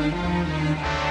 Música